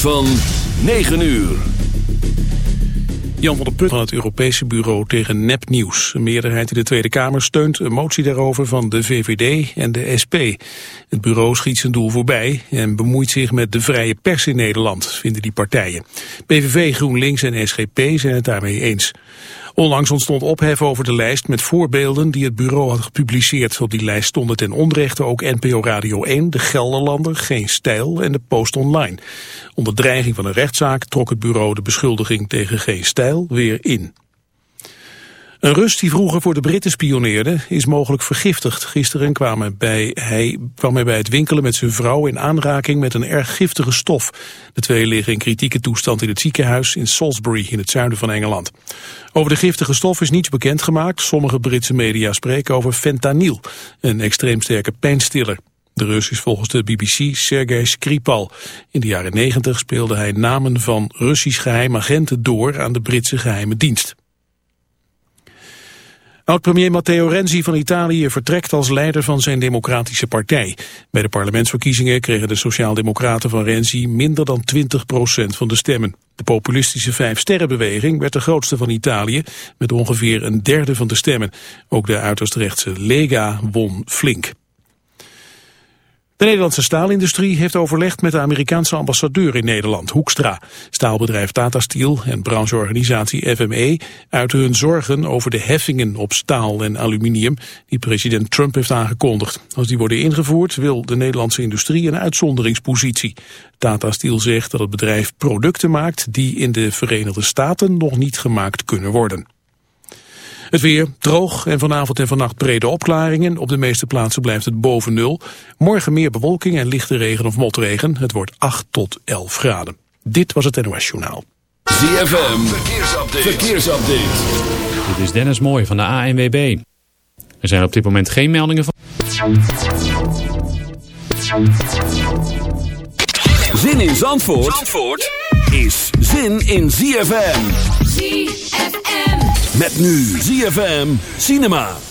van 9 uur. Jan van der Put van het Europese Bureau tegen nepnieuws. Een meerderheid in de Tweede Kamer steunt een motie daarover van de VVD en de SP. Het bureau schiet zijn doel voorbij en bemoeit zich met de vrije pers in Nederland, vinden die partijen. PVV, GroenLinks en SGP zijn het daarmee eens. Onlangs ontstond ophef over de lijst met voorbeelden die het bureau had gepubliceerd. Op die lijst stonden ten onrechte ook NPO Radio 1, De Gelderlander, Geen Stijl en de Post Online. Onder dreiging van een rechtszaak trok het bureau de beschuldiging tegen Geen Stijl weer in. Een Rus die vroeger voor de Britten spioneerde is mogelijk vergiftigd. Gisteren kwam, bij, hij, kwam hij bij het winkelen met zijn vrouw in aanraking met een erg giftige stof. De twee liggen in kritieke toestand in het ziekenhuis in Salisbury in het zuiden van Engeland. Over de giftige stof is niets bekendgemaakt. Sommige Britse media spreken over fentanyl, een extreem sterke pijnstiller. De Rus is volgens de BBC Sergei Skripal. In de jaren 90 speelde hij namen van Russisch geheimagenten door aan de Britse geheime dienst. Oud-premier Matteo Renzi van Italië vertrekt als leider van zijn democratische partij. Bij de parlementsverkiezingen kregen de sociaaldemocraten van Renzi minder dan 20% van de stemmen. De populistische Vijf-Sterrenbeweging werd de grootste van Italië met ongeveer een derde van de stemmen. Ook de uiterst rechtse Lega won flink. De Nederlandse staalindustrie heeft overlegd met de Amerikaanse ambassadeur in Nederland, Hoekstra. Staalbedrijf Tata Steel en brancheorganisatie FME uiten hun zorgen over de heffingen op staal en aluminium die president Trump heeft aangekondigd. Als die worden ingevoerd wil de Nederlandse industrie een uitzonderingspositie. Tata Steel zegt dat het bedrijf producten maakt die in de Verenigde Staten nog niet gemaakt kunnen worden. Het weer droog en vanavond en vannacht brede opklaringen. Op de meeste plaatsen blijft het boven nul. Morgen meer bewolking en lichte regen of motregen. Het wordt 8 tot 11 graden. Dit was het NOS Journaal. ZFM, verkeersupdate. verkeersupdate. Dit is Dennis Mooij van de ANWB. Er zijn op dit moment geen meldingen van... Zin in Zandvoort, Zandvoort? is zin in ZFM. ZFM. Met nu ZFM Cinema.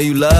you love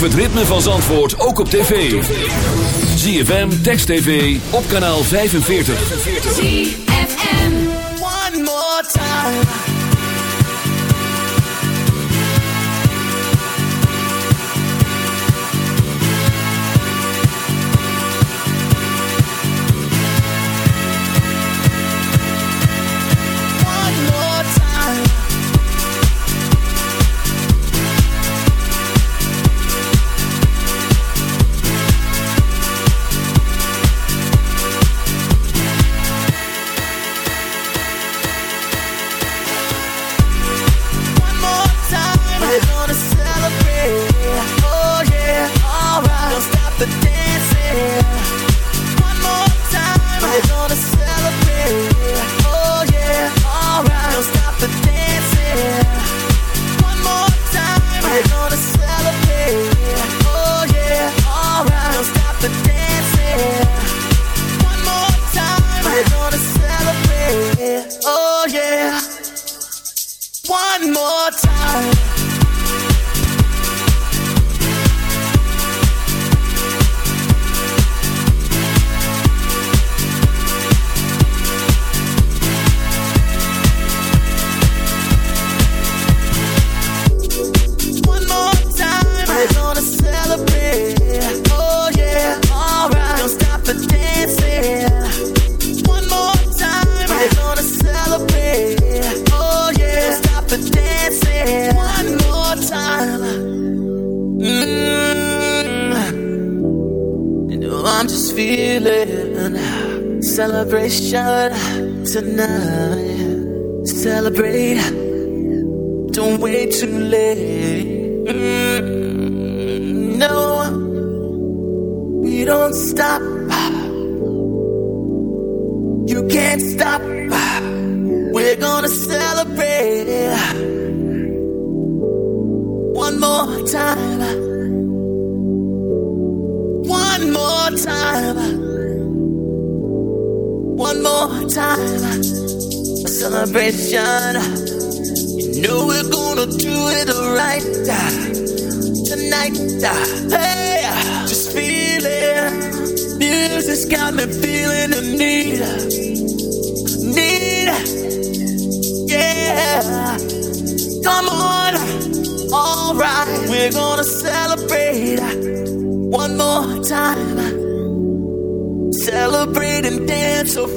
Het ritme van Zandvoort ook op tv. ZFM, Text TV, op kanaal 45. One more time. vibration